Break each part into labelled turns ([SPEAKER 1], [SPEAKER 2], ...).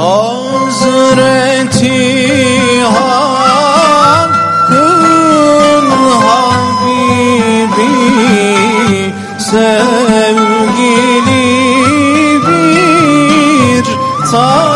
[SPEAKER 1] Hazreti Hakk'ın Habibi sevgili bir tanesi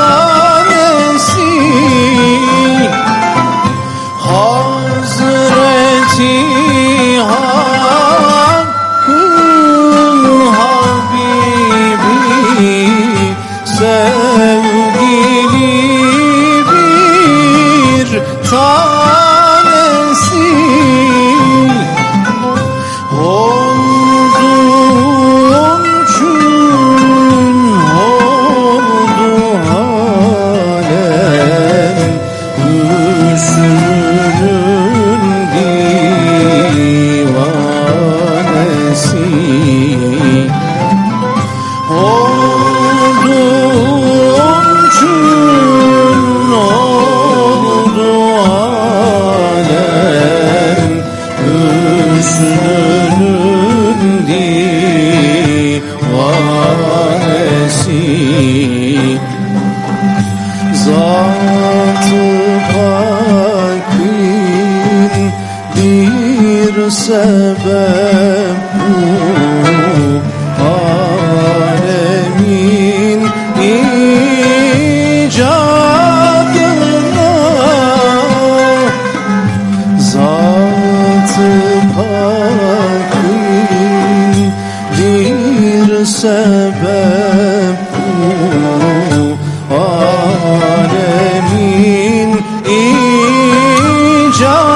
[SPEAKER 1] sebep bu. Alemin icadına Zat-ı Pak'in bir sebep bu. Alemin icadına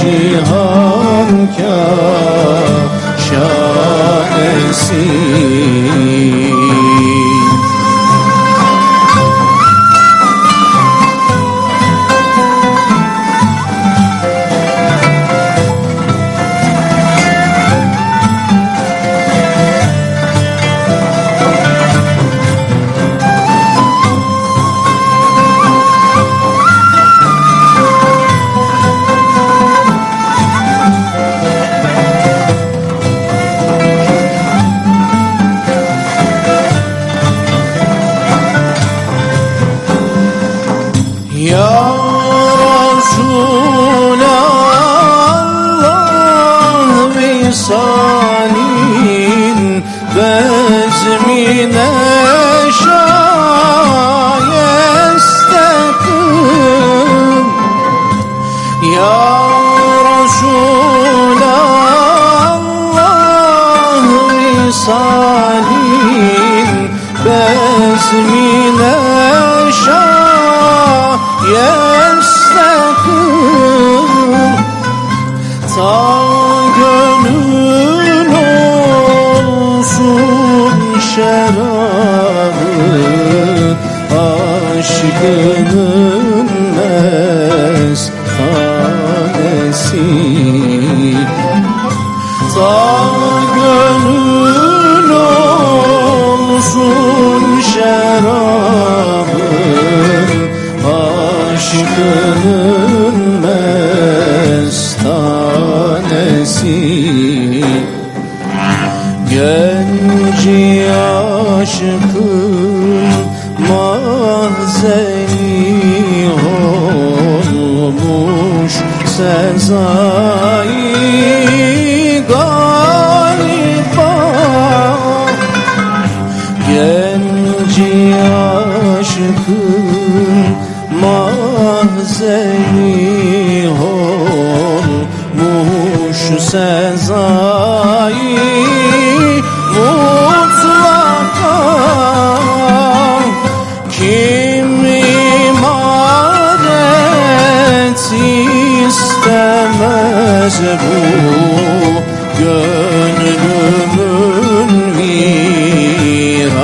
[SPEAKER 1] cihan şanesi Ya Resulallah visalin bezmine şayestekim Ya Resulallah visalin Ta gönül olsun şerabı Aşkının mestanesi Ta gönül olsun şerabı Aşkının mestanesi Genci aşkın mahzeni olmuş sezai galiba Genci aşkın mahzeni olmuş sezai mutlaka Kim imaret istemez bu gönlümün viranesi